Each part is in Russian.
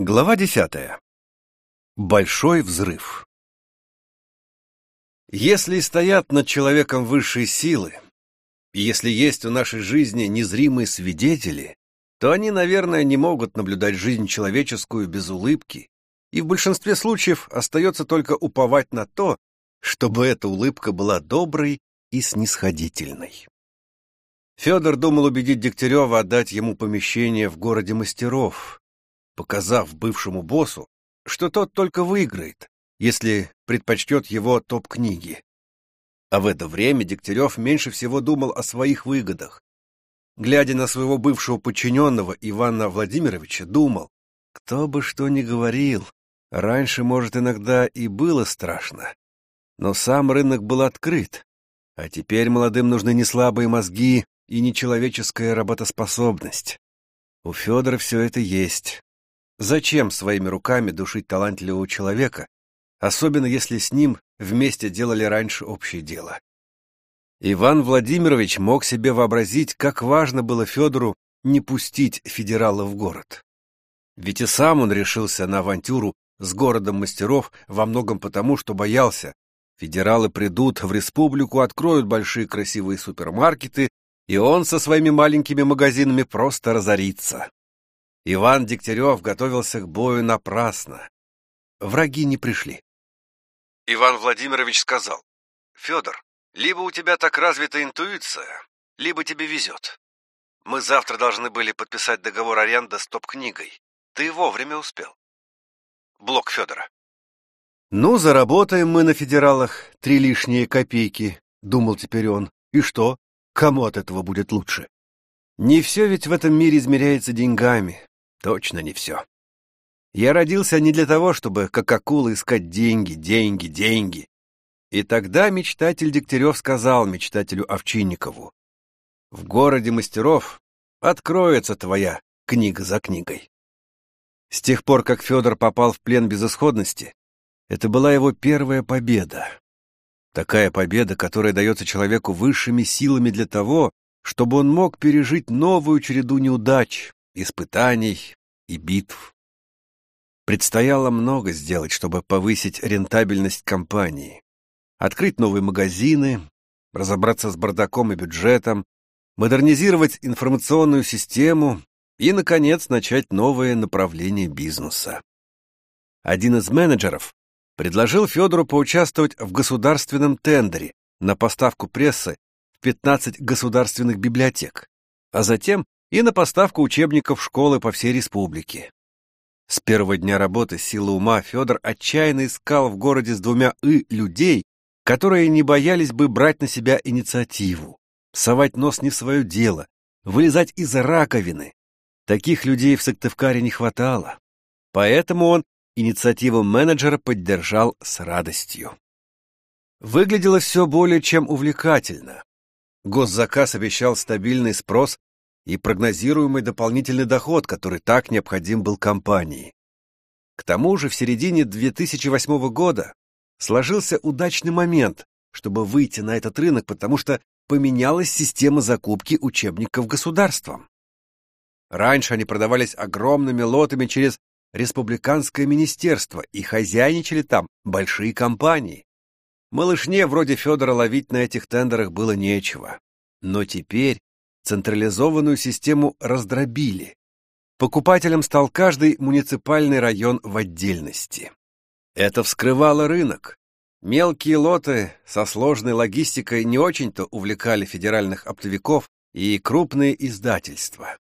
Глава десятая. Большой взрыв. Если стоят над человеком высшие силы, если есть в нашей жизни незримые свидетели, то они, наверное, не могут наблюдать жизнь человеческую без улыбки, и в большинстве случаев остается только уповать на то, чтобы эта улыбка была доброй и снисходительной. Федор думал убедить Дегтярева отдать ему помещение в городе мастеров, показав бывшему боссу, что тот только выиграет, если предпочтет его топ-книги. А в это время Дегтярев меньше всего думал о своих выгодах. Глядя на своего бывшего подчиненного Ивана Владимировича, думал, кто бы что ни говорил, раньше, может, иногда и было страшно. Но сам рынок был открыт, а теперь молодым нужны не слабые мозги и нечеловеческая работоспособность. У Федора все это есть, Зачем своими руками душить талантливого человека, особенно если с ним вместе делали раньше общее дело? Иван Владимирович мог себе вообразить, как важно было Федору не пустить федерала в город. Ведь и сам он решился на авантюру с городом мастеров во многом потому, что боялся. Федералы придут в республику, откроют большие красивые супермаркеты, и он со своими маленькими магазинами просто разорится. Иван Дегтярев готовился к бою напрасно. Враги не пришли. Иван Владимирович сказал, «Федор, либо у тебя так развита интуиция, либо тебе везет. Мы завтра должны были подписать договор аренды с топ-книгой. Ты вовремя успел». Блок Федора. «Ну, заработаем мы на федералах три лишние копейки», — думал теперь он. «И что? Кому от этого будет лучше?» Не все ведь в этом мире измеряется деньгами. Точно не все. Я родился не для того, чтобы, как акула, искать деньги, деньги, деньги. И тогда мечтатель Дегтярев сказал мечтателю Овчинникову, «В городе мастеров откроется твоя книга за книгой». С тех пор, как Федор попал в плен безысходности, это была его первая победа. Такая победа, которая дается человеку высшими силами для того, чтобы он мог пережить новую череду неудач, испытаний и битв. Предстояло много сделать, чтобы повысить рентабельность компании. Открыть новые магазины, разобраться с бардаком и бюджетом, модернизировать информационную систему и, наконец, начать новое направление бизнеса. Один из менеджеров предложил Федору поучаствовать в государственном тендере на поставку прессы в 15 государственных библиотек, а затем и на поставку учебников школы по всей республике. С первого дня работы силы ума Федор отчаянно искал в городе с двумя «и» людей, которые не боялись бы брать на себя инициативу, совать нос не в свое дело, вылезать из раковины. Таких людей в Сыктывкаре не хватало. Поэтому он инициативу менеджера поддержал с радостью. Выглядело все более чем увлекательно. Госзаказ обещал стабильный спрос и прогнозируемый дополнительный доход, который так необходим был компании. К тому же в середине 2008 года сложился удачный момент, чтобы выйти на этот рынок, потому что поменялась система закупки учебников государством. Раньше они продавались огромными лотами через республиканское министерство, и хозяйничали там большие компании. Малышне вроде Федора ловить на этих тендерах было нечего. Но теперь централизованную систему раздробили. Покупателем стал каждый муниципальный район в отдельности. Это вскрывало рынок. Мелкие лоты со сложной логистикой не очень-то увлекали федеральных оптовиков и крупные издательства.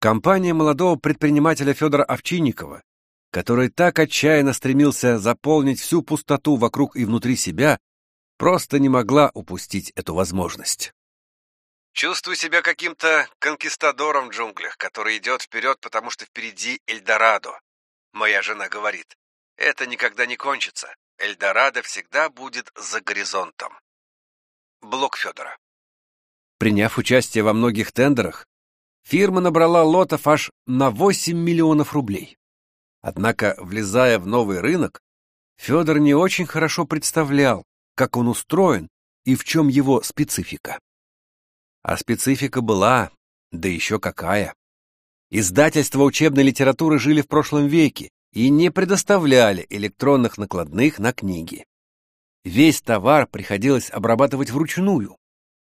Компания молодого предпринимателя Федора Овчинникова, который так отчаянно стремился заполнить всю пустоту вокруг и внутри себя, просто не могла упустить эту возможность. Чувствую себя каким-то конкистадором в джунглях, который идет вперед, потому что впереди Эльдорадо. Моя жена говорит, это никогда не кончится. Эльдорадо всегда будет за горизонтом. Блок Федора. Приняв участие во многих тендерах, фирма набрала лотов аж на 8 миллионов рублей. Однако, влезая в новый рынок, Федор не очень хорошо представлял, как он устроен и в чем его специфика. А специфика была, да еще какая. Издательства учебной литературы жили в прошлом веке и не предоставляли электронных накладных на книги. Весь товар приходилось обрабатывать вручную.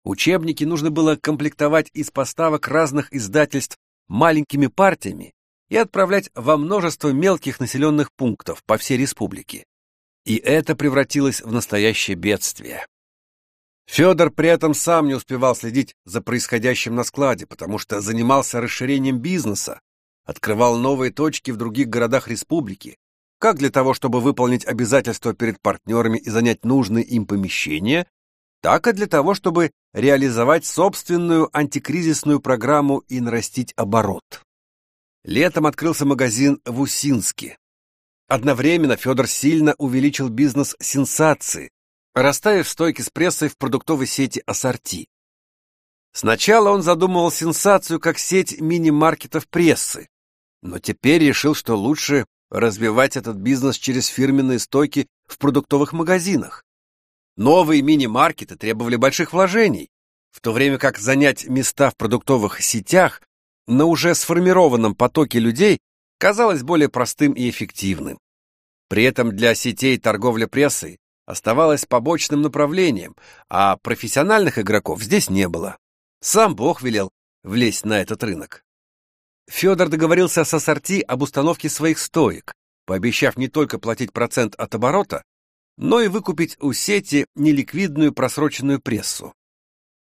Учебники нужно было комплектовать из поставок разных издательств маленькими партиями и отправлять во множество мелких населенных пунктов по всей республике. И это превратилось в настоящее бедствие. Федор при этом сам не успевал следить за происходящим на складе, потому что занимался расширением бизнеса, открывал новые точки в других городах республики, как для того, чтобы выполнить обязательства перед партнерами и занять нужные им помещения, так и для того, чтобы реализовать собственную антикризисную программу и нарастить оборот. Летом открылся магазин в Усинске. Одновременно Федор сильно увеличил бизнес сенсации, расставив стойки с прессой в продуктовой сети «Ассорти». Сначала он задумывал сенсацию как сеть мини-маркетов прессы, но теперь решил, что лучше развивать этот бизнес через фирменные стойки в продуктовых магазинах. Новые мини-маркеты требовали больших вложений, в то время как занять места в продуктовых сетях на уже сформированном потоке людей казалось более простым и эффективным. При этом для сетей торговли прессой оставалось побочным направлением, а профессиональных игроков здесь не было. Сам Бог велел влезть на этот рынок. Федор договорился с ассорти об установке своих стоек, пообещав не только платить процент от оборота, но и выкупить у сети неликвидную просроченную прессу.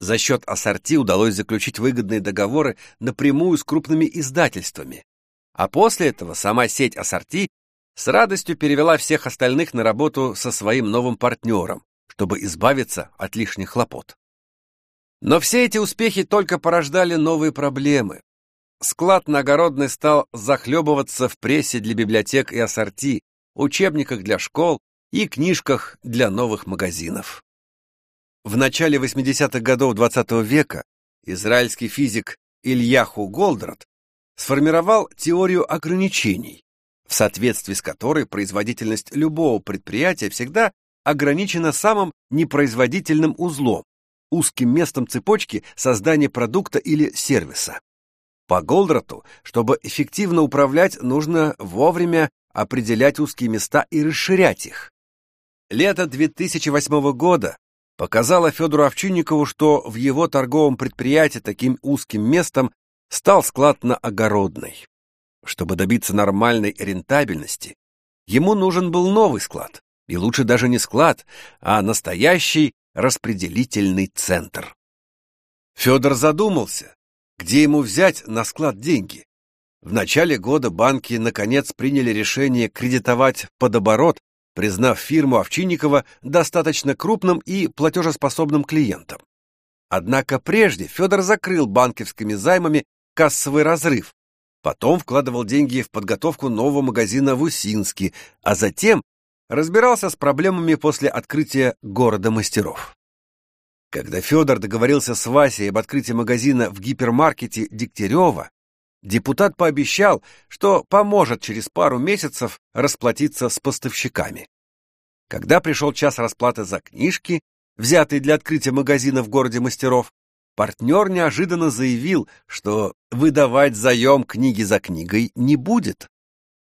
За счет ассорти удалось заключить выгодные договоры напрямую с крупными издательствами. А после этого сама сеть ассорти с радостью перевела всех остальных на работу со своим новым партнером, чтобы избавиться от лишних хлопот. Но все эти успехи только порождали новые проблемы. Склад на Огородной стал захлебываться в прессе для библиотек и ассорти, учебниках для школ и книжках для новых магазинов. В начале 80-х годов XX -го века израильский физик Ильяху Голдрат сформировал теорию ограничений, в соответствии с которой производительность любого предприятия всегда ограничена самым непроизводительным узлом, узким местом цепочки создания продукта или сервиса. По Голдрату, чтобы эффективно управлять, нужно вовремя определять узкие места и расширять их. Лето 2008 года показало Федору Овчинникову, что в его торговом предприятии таким узким местом стал склад на Огородной. Чтобы добиться нормальной рентабельности, ему нужен был новый склад, и лучше даже не склад, а настоящий распределительный центр. Федор задумался, где ему взять на склад деньги. В начале года банки наконец приняли решение кредитовать под оборот, признав фирму Овчинникова достаточно крупным и платежеспособным клиентом. Однако прежде Федор закрыл банковскими займами кассовый разрыв, Потом вкладывал деньги в подготовку нового магазина в Усинске, а затем разбирался с проблемами после открытия города мастеров. Когда Федор договорился с Васей об открытии магазина в гипермаркете Дегтярева, депутат пообещал, что поможет через пару месяцев расплатиться с поставщиками. Когда пришел час расплаты за книжки, взятые для открытия магазина в городе мастеров, партнер неожиданно заявил, что выдавать заем книги за книгой не будет,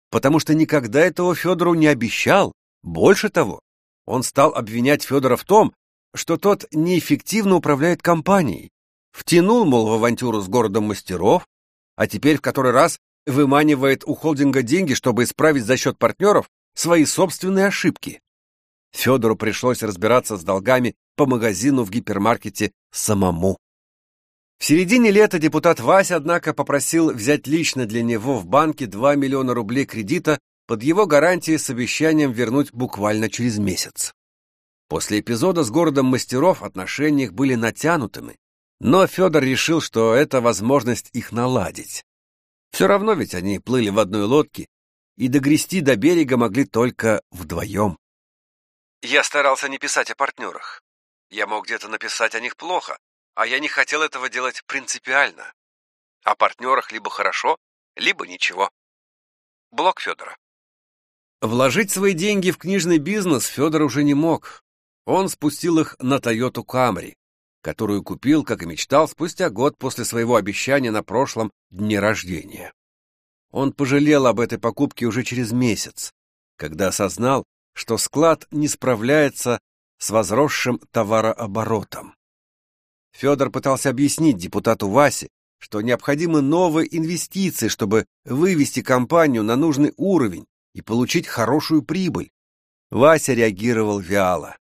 потому что никогда этого Федору не обещал. Больше того, он стал обвинять Федора в том, что тот неэффективно управляет компанией, втянул, мол, в авантюру с городом мастеров, а теперь в который раз выманивает у холдинга деньги, чтобы исправить за счет партнеров свои собственные ошибки. Федору пришлось разбираться с долгами по магазину в гипермаркете самому. В середине лета депутат Вася, однако, попросил взять лично для него в банке 2 миллиона рублей кредита под его гарантией с обещанием вернуть буквально через месяц. После эпизода с городом мастеров отношения их были натянутыми, но Федор решил, что это возможность их наладить. Все равно ведь они плыли в одной лодке, и догрести до берега могли только вдвоем. Я старался не писать о партнерах. Я мог где-то написать о них плохо, а я не хотел этого делать принципиально. О партнерах либо хорошо, либо ничего. Блок Федора. Вложить свои деньги в книжный бизнес Федор уже не мог. Он спустил их на Toyota Camry. которую купил, как и мечтал, спустя год после своего обещания на прошлом дне рождения. Он пожалел об этой покупке уже через месяц, когда осознал, что склад не справляется с возросшим товарооборотом. Федор пытался объяснить депутату Васе, что необходимы новые инвестиции, чтобы вывести компанию на нужный уровень и получить хорошую прибыль. Вася реагировал вяло.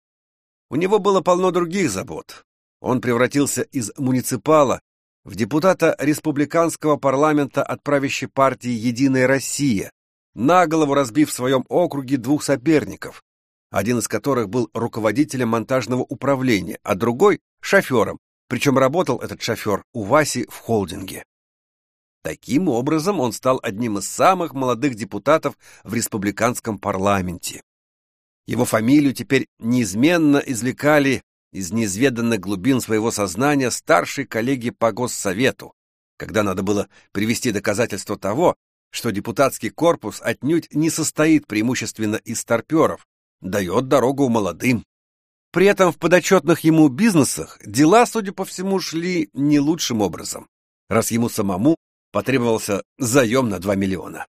У него было полно других забот. Он превратился из муниципала в депутата республиканского парламента от правящей партии «Единая Россия», на голову разбив в своем округе двух соперников, один из которых был руководителем монтажного управления, а другой — шофером, причем работал этот шофер у Васи в холдинге. Таким образом, он стал одним из самых молодых депутатов в республиканском парламенте. Его фамилию теперь неизменно извлекали из неизведанных глубин своего сознания старшие коллеги по Госсовету, когда надо было привести доказательства того, что депутатский корпус отнюдь не состоит преимущественно из старперов, дает дорогу молодым. При этом в подотчетных ему бизнесах дела, судя по всему, шли не лучшим образом, раз ему самому потребовался заем на 2 миллиона.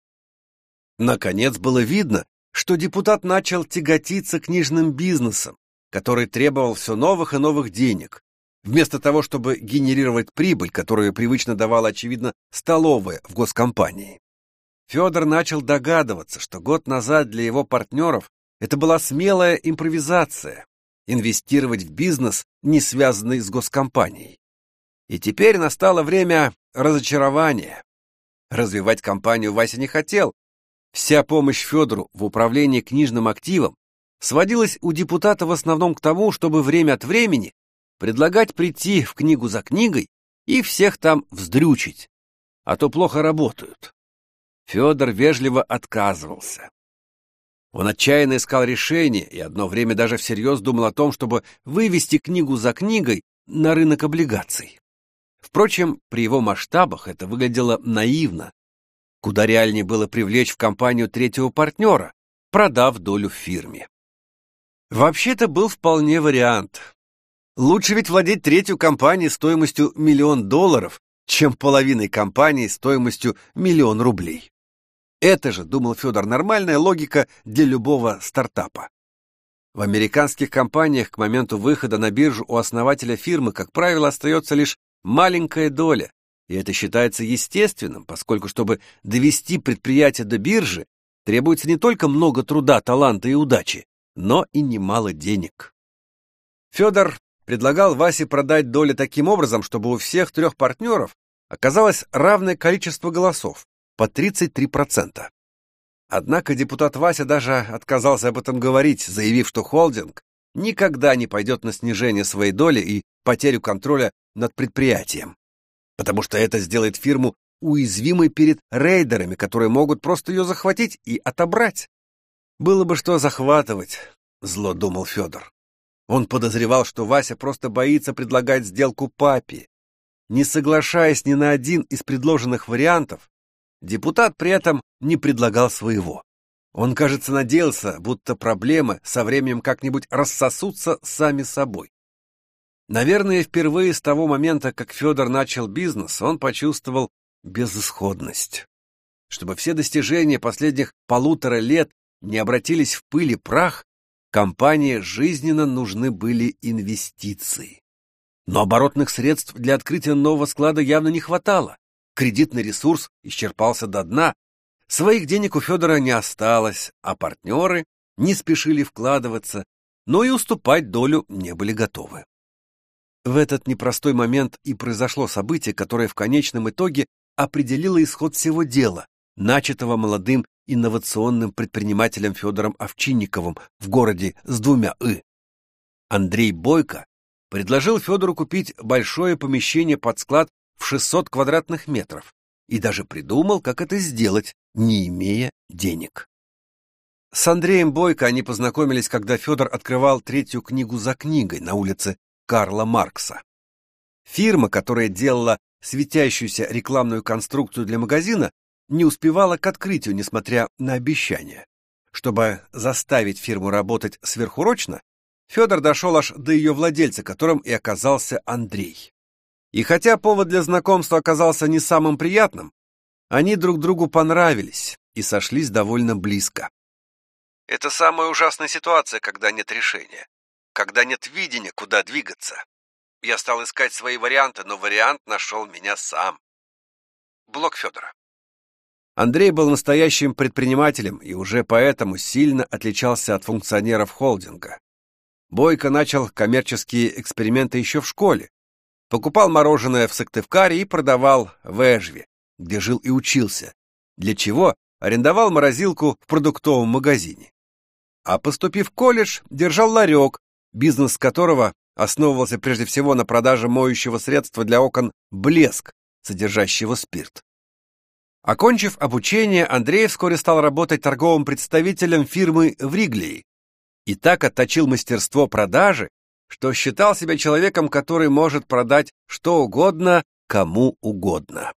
Наконец было видно, что депутат начал тяготиться книжным бизнесом, который требовал все новых и новых денег, вместо того, чтобы генерировать прибыль, которую привычно давала, очевидно, столовая в госкомпании. Федор начал догадываться, что год назад для его партнеров это была смелая импровизация — инвестировать в бизнес, не связанный с госкомпанией. И теперь настало время разочарования. Развивать компанию Вася не хотел. Вся помощь Федору в управлении книжным активом сводилась у депутата в основном к тому, чтобы время от времени предлагать прийти в книгу за книгой и всех там вздрючить, а то плохо работают. Федор вежливо отказывался. Он отчаянно искал решение и одно время даже всерьез думал о том, чтобы вывести книгу за книгой на рынок облигаций. Впрочем, при его масштабах это выглядело наивно. Куда реальнее было привлечь в компанию третьего партнера, продав долю в фирме. Вообще-то был вполне вариант. Лучше ведь владеть третью компанией стоимостью миллион долларов, чем половиной компании стоимостью миллион рублей. Это же, думал Федор, нормальная логика для любого стартапа. В американских компаниях к моменту выхода на биржу у основателя фирмы, как правило, остается лишь маленькая доля, и это считается естественным, поскольку чтобы довести предприятие до биржи, требуется не только много труда, таланта и удачи, но и немало денег. Федор предлагал Васе продать доли таким образом, чтобы у всех трех партнеров оказалось равное количество голосов, по 33%. Однако депутат Вася даже отказался об этом говорить, заявив, что холдинг никогда не пойдет на снижение своей доли и потерю контроля над предприятием, потому что это сделает фирму уязвимой перед рейдерами, которые могут просто ее захватить и отобрать. Было бы что захватывать, зло думал Федор. Он подозревал, что Вася просто боится предлагать сделку папе. Не соглашаясь ни на один из предложенных вариантов, Депутат при этом не предлагал своего. Он, кажется, надеялся, будто проблемы со временем как-нибудь рассосутся сами собой. Наверное, впервые с того момента, как Федор начал бизнес, он почувствовал безысходность. Чтобы все достижения последних полутора лет не обратились в пыль и прах, компании жизненно нужны были инвестиции. Но оборотных средств для открытия нового склада явно не хватало кредитный ресурс исчерпался до дна, своих денег у Федора не осталось, а партнеры не спешили вкладываться, но и уступать долю не были готовы. В этот непростой момент и произошло событие, которое в конечном итоге определило исход всего дела, начатого молодым инновационным предпринимателем Федором Овчинниковым в городе с двумя «ы». Андрей Бойко предложил Федору купить большое помещение под склад в 600 квадратных метров и даже придумал, как это сделать, не имея денег. С Андреем Бойко они познакомились, когда Федор открывал третью книгу за книгой на улице Карла Маркса. Фирма, которая делала светящуюся рекламную конструкцию для магазина, не успевала к открытию, несмотря на обещания. Чтобы заставить фирму работать сверхурочно, Федор дошел аж до ее владельца, которым и оказался Андрей. И хотя повод для знакомства оказался не самым приятным, они друг другу понравились и сошлись довольно близко. Это самая ужасная ситуация, когда нет решения, когда нет видения, куда двигаться. Я стал искать свои варианты, но вариант нашел меня сам. Блок Федора. Андрей был настоящим предпринимателем и уже поэтому сильно отличался от функционеров холдинга. Бойко начал коммерческие эксперименты еще в школе. Покупал мороженое в Сыктывкаре и продавал в Эжве, где жил и учился, для чего арендовал морозилку в продуктовом магазине. А поступив в колледж, держал ларек, бизнес которого основывался прежде всего на продаже моющего средства для окон «Блеск», содержащего спирт. Окончив обучение, Андрей вскоре стал работать торговым представителем фирмы в и так отточил мастерство продажи, что считал себя человеком, который может продать что угодно кому угодно.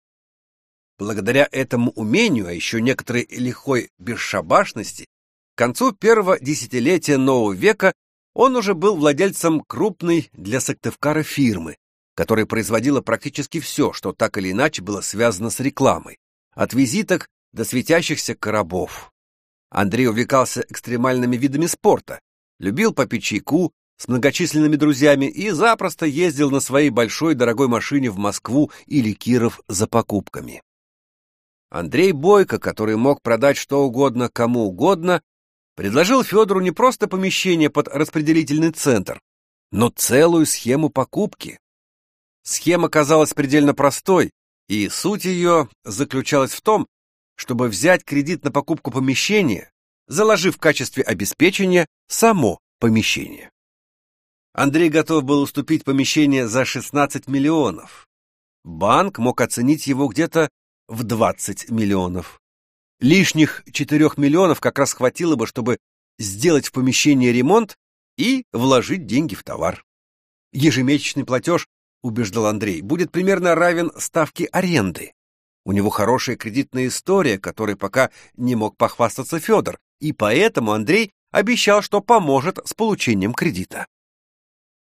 Благодаря этому умению, а еще некоторой лихой бесшабашности, к концу первого десятилетия нового века он уже был владельцем крупной для Сыктывкара фирмы, которая производила практически все, что так или иначе было связано с рекламой, от визиток до светящихся коробов. Андрей увлекался экстремальными видами спорта, любил попить чайку с многочисленными друзьями и запросто ездил на своей большой дорогой машине в Москву или Киров за покупками. Андрей Бойко, который мог продать что угодно кому угодно, предложил Федору не просто помещение под распределительный центр, но целую схему покупки. Схема казалась предельно простой, и суть ее заключалась в том, чтобы взять кредит на покупку помещения, заложив в качестве обеспечения само помещение. Андрей готов был уступить помещение за 16 миллионов. Банк мог оценить его где-то в 20 миллионов. Лишних 4 миллионов как раз хватило бы, чтобы сделать в помещении ремонт и вложить деньги в товар. Ежемесячный платеж, убеждал Андрей, будет примерно равен ставке аренды. У него хорошая кредитная история, которой пока не мог похвастаться Федор, и поэтому Андрей обещал, что поможет с получением кредита.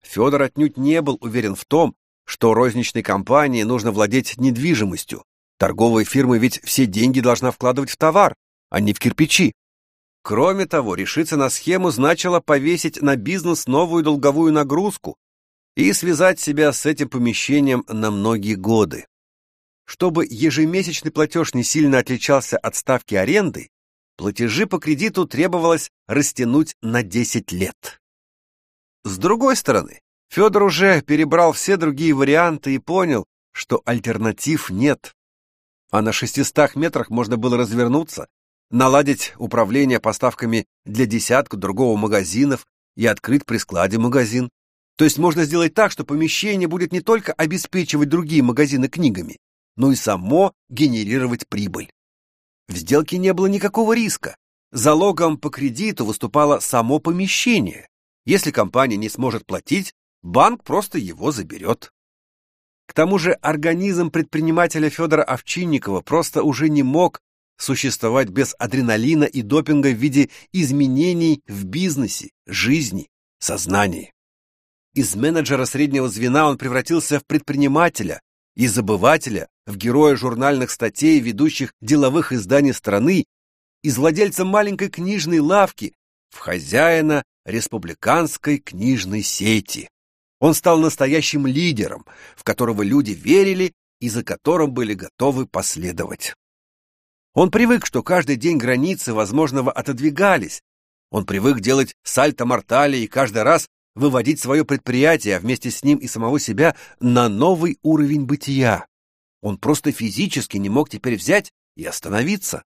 Федор отнюдь не был уверен в том, что розничной компании нужно владеть недвижимостью, Торговая фирма ведь все деньги должна вкладывать в товар, а не в кирпичи. Кроме того, решиться на схему значило повесить на бизнес новую долговую нагрузку и связать себя с этим помещением на многие годы. Чтобы ежемесячный платеж не сильно отличался от ставки аренды, платежи по кредиту требовалось растянуть на 10 лет. С другой стороны, Федор уже перебрал все другие варианты и понял, что альтернатив нет а на 600 метрах можно было развернуться, наладить управление поставками для десятка другого магазинов и открыть при складе магазин. То есть можно сделать так, что помещение будет не только обеспечивать другие магазины книгами, но и само генерировать прибыль. В сделке не было никакого риска. Залогом по кредиту выступало само помещение. Если компания не сможет платить, банк просто его заберет. К тому же организм предпринимателя Федора Овчинникова просто уже не мог существовать без адреналина и допинга в виде изменений в бизнесе, жизни, сознании. Из менеджера среднего звена он превратился в предпринимателя, из забывателя в героя журнальных статей, ведущих деловых изданий страны, из владельца маленькой книжной лавки в хозяина республиканской книжной сети. Он стал настоящим лидером, в которого люди верили и за которым были готовы последовать. Он привык, что каждый день границы возможного отодвигались. Он привык делать сальто-мортали и каждый раз выводить свое предприятие, а вместе с ним и самого себя, на новый уровень бытия. Он просто физически не мог теперь взять и остановиться.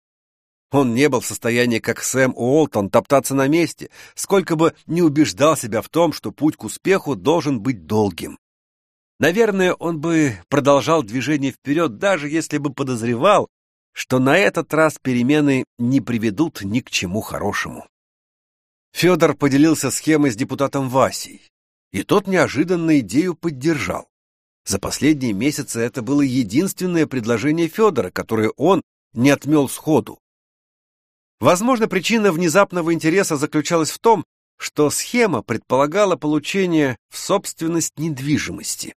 Он не был в состоянии, как Сэм Уолтон, топтаться на месте, сколько бы не убеждал себя в том, что путь к успеху должен быть долгим. Наверное, он бы продолжал движение вперед, даже если бы подозревал, что на этот раз перемены не приведут ни к чему хорошему. Федор поделился схемой с депутатом Васей, и тот неожиданно идею поддержал. За последние месяцы это было единственное предложение Федора, которое он не отмел сходу. Возможно, причина внезапного интереса заключалась в том, что схема предполагала получение в собственность недвижимости.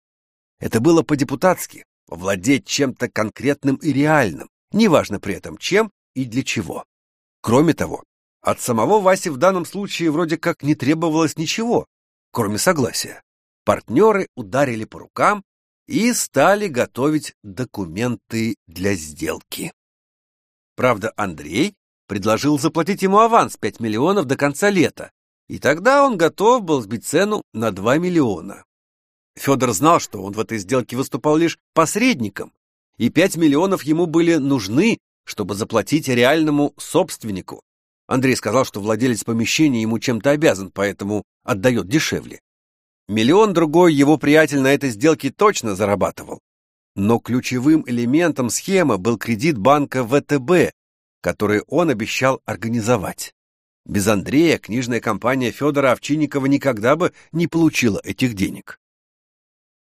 Это было по-депутатски – владеть чем-то конкретным и реальным, неважно при этом чем и для чего. Кроме того, от самого Васи в данном случае вроде как не требовалось ничего, кроме согласия. Партнеры ударили по рукам и стали готовить документы для сделки. Правда, Андрей предложил заплатить ему аванс 5 миллионов до конца лета, и тогда он готов был сбить цену на 2 миллиона. Федор знал, что он в этой сделке выступал лишь посредником, и 5 миллионов ему были нужны, чтобы заплатить реальному собственнику. Андрей сказал, что владелец помещения ему чем-то обязан, поэтому отдает дешевле. Миллион другой его приятель на этой сделке точно зарабатывал. Но ключевым элементом схемы был кредит банка ВТБ, который он обещал организовать. Без Андрея книжная компания Федора Овчинникова никогда бы не получила этих денег.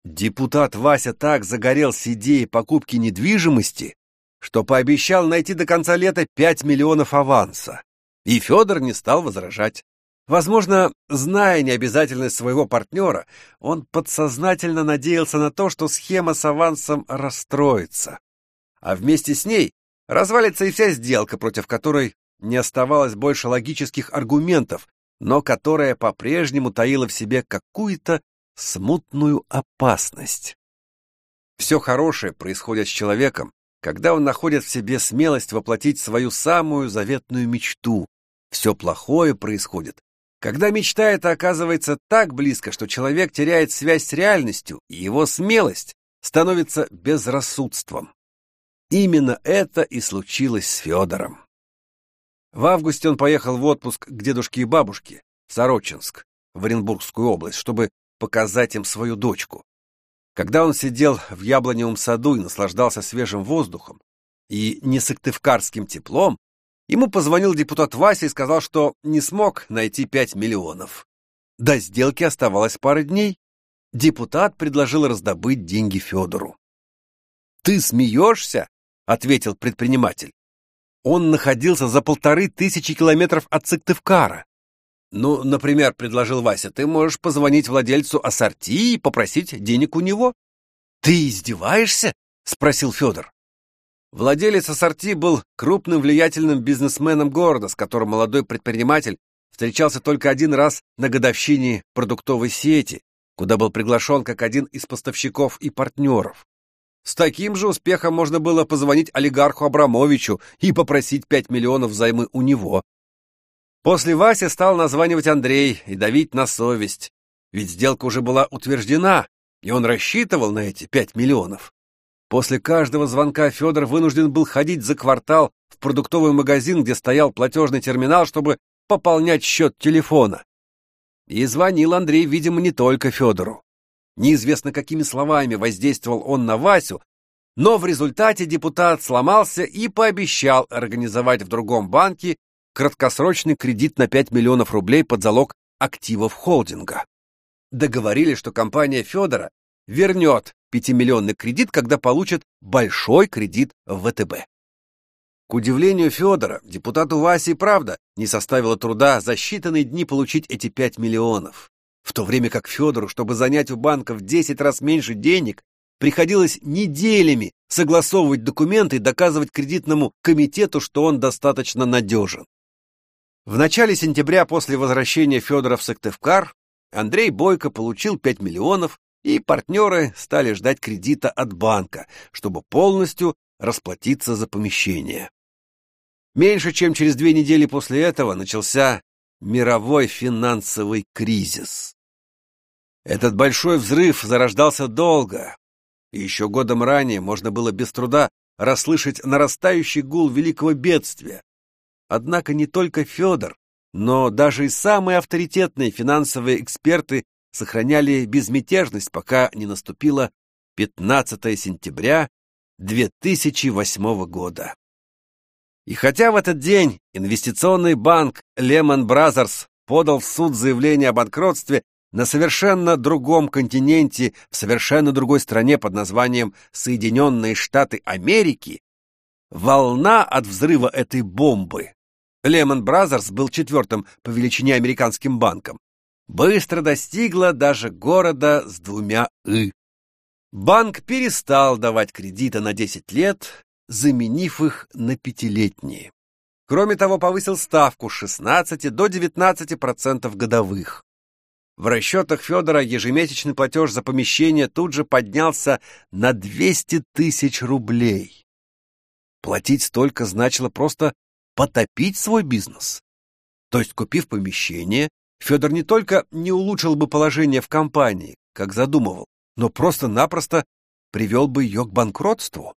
Депутат Вася так загорелся идеей покупки недвижимости, что пообещал найти до конца лета 5 миллионов аванса. И Федор не стал возражать. Возможно, зная необязательность своего партнера, он подсознательно надеялся на то, что схема с авансом расстроится. А вместе с ней развалится и вся сделка, против которой не оставалось больше логических аргументов, но которая по-прежнему таила в себе какую-то смутную опасность. Все хорошее происходит с человеком, когда он находит в себе смелость воплотить свою самую заветную мечту. Все плохое происходит, когда мечта эта оказывается так близко, что человек теряет связь с реальностью, и его смелость становится безрассудством. Именно это и случилось с Федором. В августе он поехал в отпуск к дедушке и бабушке в Сорочинск, в Оренбургскую область, чтобы показать им свою дочку. Когда он сидел в яблоневом саду и наслаждался свежим воздухом и несыктывкарским теплом, ему позвонил депутат Вася и сказал, что не смог найти пять миллионов. До сделки оставалось пара дней. Депутат предложил раздобыть деньги Федору. «Ты смеешься?» — ответил предприниматель. Он находился за полторы тысячи километров от Сыктывкара. Ну, например, предложил Вася, ты можешь позвонить владельцу ассорти и попросить денег у него. Ты издеваешься? Спросил Федор. Владелец ассорти был крупным влиятельным бизнесменом города, с которым молодой предприниматель встречался только один раз на годовщине продуктовой сети, куда был приглашен как один из поставщиков и партнеров. С таким же успехом можно было позвонить олигарху Абрамовичу и попросить 5 миллионов займы у него. После Васи стал названивать Андрей и давить на совесть, ведь сделка уже была утверждена, и он рассчитывал на эти 5 миллионов. После каждого звонка Федор вынужден был ходить за квартал в продуктовый магазин, где стоял платежный терминал, чтобы пополнять счет телефона. И звонил Андрей, видимо, не только Федору. Неизвестно, какими словами воздействовал он на Васю, но в результате депутат сломался и пообещал организовать в другом банке краткосрочный кредит на 5 миллионов рублей под залог активов холдинга. Договорились, что компания Федора вернет 5-миллионный кредит, когда получит большой кредит в ВТБ. К удивлению Федора, депутату Васе правда не составило труда за считанные дни получить эти 5 миллионов. В то время как Федору, чтобы занять у банка в 10 раз меньше денег, приходилось неделями согласовывать документы и доказывать кредитному комитету, что он достаточно надежен. В начале сентября после возвращения Федора в Сыктывкар Андрей Бойко получил 5 миллионов, и партнеры стали ждать кредита от банка, чтобы полностью расплатиться за помещение. Меньше чем через две недели после этого начался мировой финансовый кризис. Этот большой взрыв зарождался долго, и еще годом ранее можно было без труда расслышать нарастающий гул великого бедствия. Однако не только Федор, но даже и самые авторитетные финансовые эксперты сохраняли безмятежность, пока не наступило 15 сентября 2008 года. И хотя в этот день инвестиционный банк Lehman Brothers подал в суд заявление о банкротстве на совершенно другом континенте, в совершенно другой стране под названием Соединенные Штаты Америки, волна от взрыва этой бомбы Lehman Brothers был четвертым по величине американским банком, быстро достигла даже города с двумя «ы». Банк перестал давать кредиты на 10 лет, заменив их на пятилетние. Кроме того, повысил ставку с 16 до 19% годовых. В расчетах Федора ежемесячный платеж за помещение тут же поднялся на 200 тысяч рублей. Платить столько значило просто потопить свой бизнес. То есть, купив помещение, Федор не только не улучшил бы положение в компании, как задумывал, но просто-напросто привел бы ее к банкротству.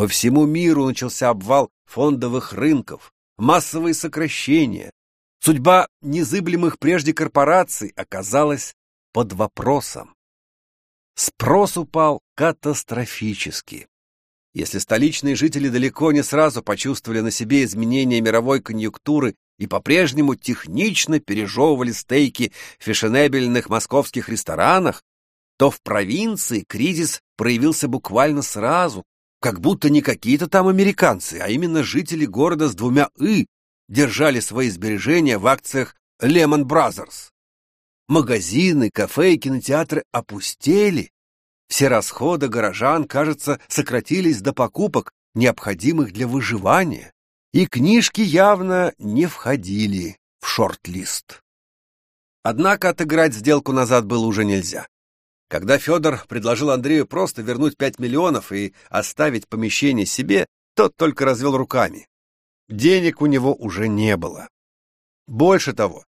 По всему миру начался обвал фондовых рынков, массовые сокращения. Судьба незыблемых прежде корпораций оказалась под вопросом. Спрос упал катастрофически. Если столичные жители далеко не сразу почувствовали на себе изменения мировой конъюнктуры и по-прежнему технично пережевывали стейки в фешенебельных московских ресторанах, то в провинции кризис проявился буквально сразу, как будто не какие-то там американцы, а именно жители города с двумя «и» держали свои сбережения в акциях Lehman Brothers. Магазины, кафе и кинотеатры опустели, все расходы горожан, кажется, сократились до покупок, необходимых для выживания, и книжки явно не входили в шорт-лист. Однако отыграть сделку назад было уже нельзя. Когда Федор предложил Андрею просто вернуть 5 миллионов и оставить помещение себе, тот только развел руками. Денег у него уже не было. Больше того,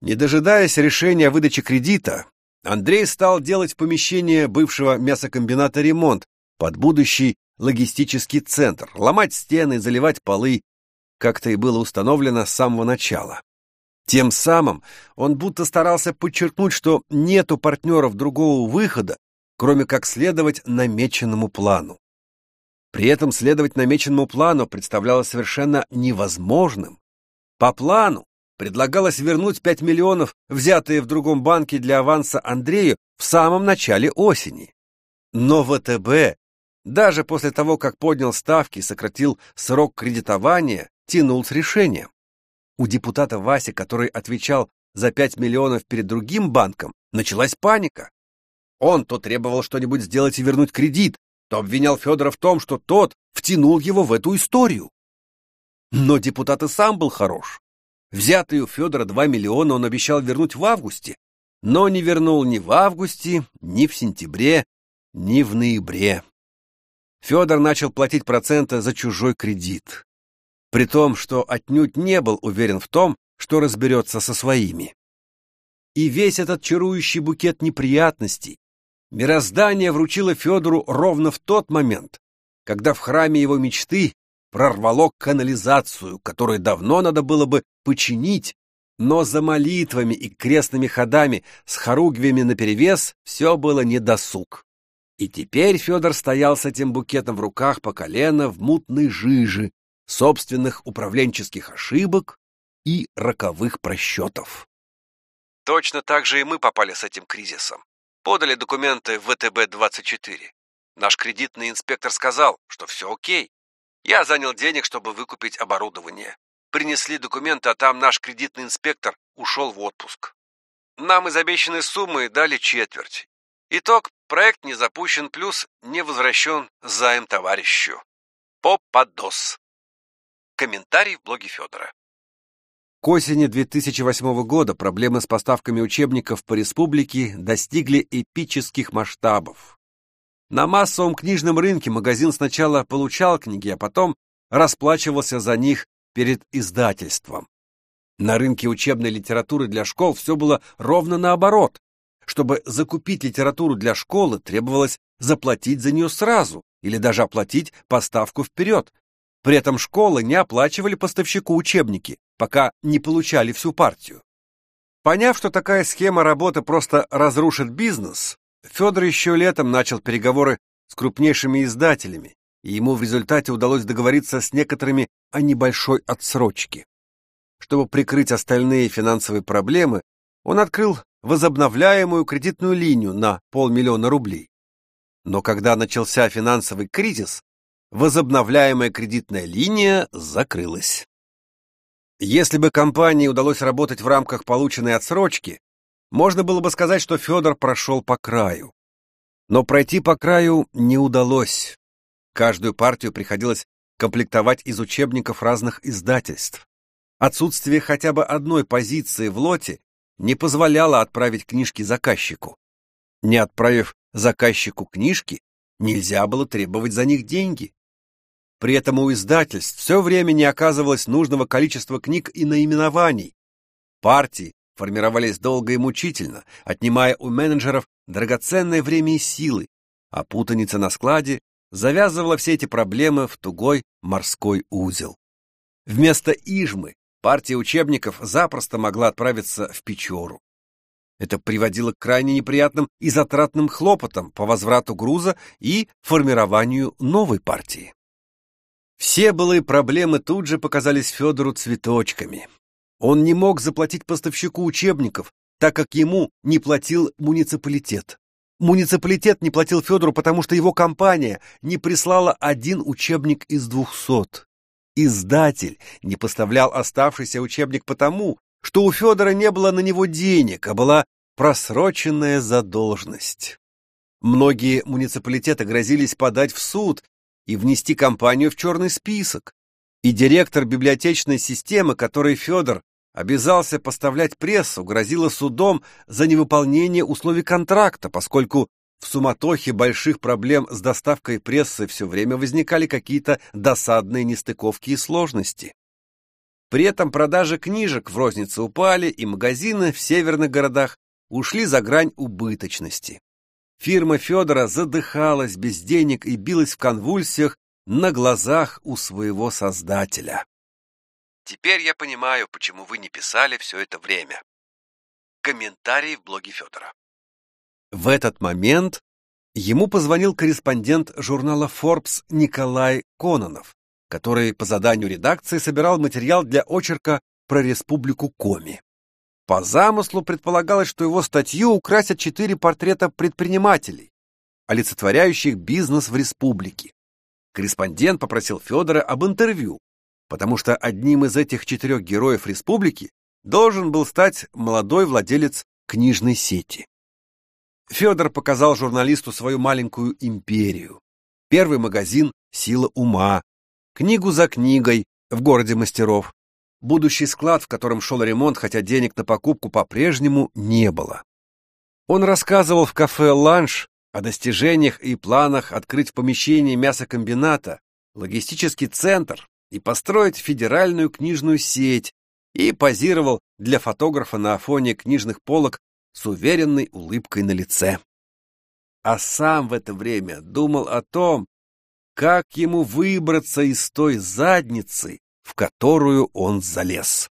не дожидаясь решения о выдаче кредита, Андрей стал делать в помещении бывшего мясокомбината ремонт под будущий логистический центр, ломать стены, заливать полы, как-то и было установлено с самого начала. Тем самым он будто старался подчеркнуть, что нету партнеров другого выхода, кроме как следовать намеченному плану. При этом следовать намеченному плану представлялось совершенно невозможным. По плану предлагалось вернуть 5 миллионов, взятые в другом банке для аванса Андрею в самом начале осени. Но ВТБ, даже после того, как поднял ставки и сократил срок кредитования, тянул с решением. У депутата Васи, который отвечал за 5 миллионов перед другим банком, началась паника. Он то требовал что-нибудь сделать и вернуть кредит, то обвинял Федора в том, что тот втянул его в эту историю. Но депутат и сам был хорош. Взятые у Федора 2 миллиона он обещал вернуть в августе, но не вернул ни в августе, ни в сентябре, ни в ноябре. Федор начал платить проценты за чужой кредит, при том, что отнюдь не был уверен в том, что разберется со своими. И весь этот чарующий букет неприятностей мироздание вручило Федору ровно в тот момент, когда в храме его мечты прорвало канализацию, которую давно надо было бы починить, но за молитвами и крестными ходами с хоругвями наперевес все было недосуг. И теперь Федор стоял с этим букетом в руках по колено в мутной жиже собственных управленческих ошибок и роковых просчетов. Точно так же и мы попали с этим кризисом. Подали документы в ВТБ-24. Наш кредитный инспектор сказал, что все окей, я занял денег, чтобы выкупить оборудование. Принесли документы, а там наш кредитный инспектор ушел в отпуск. Нам из обещанной суммы дали четверть. Итог – проект не запущен, плюс не возвращен займ товарищу. Попадос. Комментарий в блоге Федора. К осени 2008 года проблемы с поставками учебников по республике достигли эпических масштабов. На массовом книжном рынке магазин сначала получал книги, а потом расплачивался за них перед издательством. На рынке учебной литературы для школ все было ровно наоборот. Чтобы закупить литературу для школы, требовалось заплатить за нее сразу или даже оплатить поставку вперед. При этом школы не оплачивали поставщику учебники, пока не получали всю партию. Поняв, что такая схема работы просто разрушит бизнес, Федор еще летом начал переговоры с крупнейшими издателями, и ему в результате удалось договориться с некоторыми о небольшой отсрочке. Чтобы прикрыть остальные финансовые проблемы, он открыл возобновляемую кредитную линию на полмиллиона рублей. Но когда начался финансовый кризис, возобновляемая кредитная линия закрылась. Если бы компании удалось работать в рамках полученной отсрочки, можно было бы сказать, что Федор прошел по краю. Но пройти по краю не удалось. Каждую партию приходилось комплектовать из учебников разных издательств. Отсутствие хотя бы одной позиции в лоте не позволяло отправить книжки заказчику. Не отправив заказчику книжки, нельзя было требовать за них деньги. При этом у издательств все время не оказывалось нужного количества книг и наименований. Партии формировались долго и мучительно, отнимая у менеджеров драгоценное время и силы, а путаница на складе завязывала все эти проблемы в тугой морской узел. Вместо Ижмы партия учебников запросто могла отправиться в Печору. Это приводило к крайне неприятным и затратным хлопотам по возврату груза и формированию новой партии. Все былые проблемы тут же показались Федору цветочками. Он не мог заплатить поставщику учебников, так как ему не платил муниципалитет. Муниципалитет не платил Федору, потому что его компания не прислала один учебник из двухсот. Издатель не поставлял оставшийся учебник потому, что у Федора не было на него денег, а была просроченная задолженность. Многие муниципалитеты грозились подать в суд и внести компанию в черный список. И директор библиотечной системы, которой Федор обязался поставлять прессу, грозила судом за невыполнение условий контракта, поскольку в суматохе больших проблем с доставкой прессы все время возникали какие-то досадные нестыковки и сложности. При этом продажи книжек в рознице упали, и магазины в северных городах ушли за грань убыточности. Фирма Федора задыхалась без денег и билась в конвульсиях на глазах у своего создателя. Теперь я понимаю, почему вы не писали все это время. Комментарий в блоге Федора. В этот момент ему позвонил корреспондент журнала Forbes Николай Кононов, который по заданию редакции собирал материал для очерка про республику Коми. По замыслу предполагалось, что его статью украсят четыре портрета предпринимателей, олицетворяющих бизнес в республике. Корреспондент попросил Федора об интервью, потому что одним из этих четырех героев республики должен был стать молодой владелец книжной сети. Федор показал журналисту свою маленькую империю. Первый магазин «Сила ума», книгу за книгой в городе мастеров, будущий склад, в котором шел ремонт, хотя денег на покупку по-прежнему не было. Он рассказывал в кафе «Ланш» о достижениях и планах открыть в помещении мясокомбината логистический центр и построить федеральную книжную сеть, и позировал для фотографа на фоне книжных полок с уверенной улыбкой на лице. А сам в это время думал о том, как ему выбраться из той задницы, в которую он залез.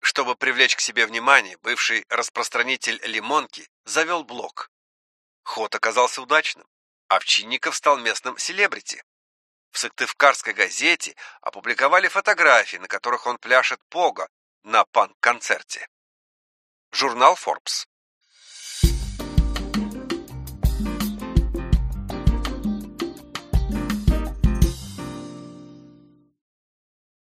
Чтобы привлечь к себе внимание, бывший распространитель лимонки завел блог. Ход оказался удачным. Овчинников стал местным селебрити. В Сыктывкарской газете опубликовали фотографии, на которых он пляшет пога на панк-концерте. Журнал Forbes.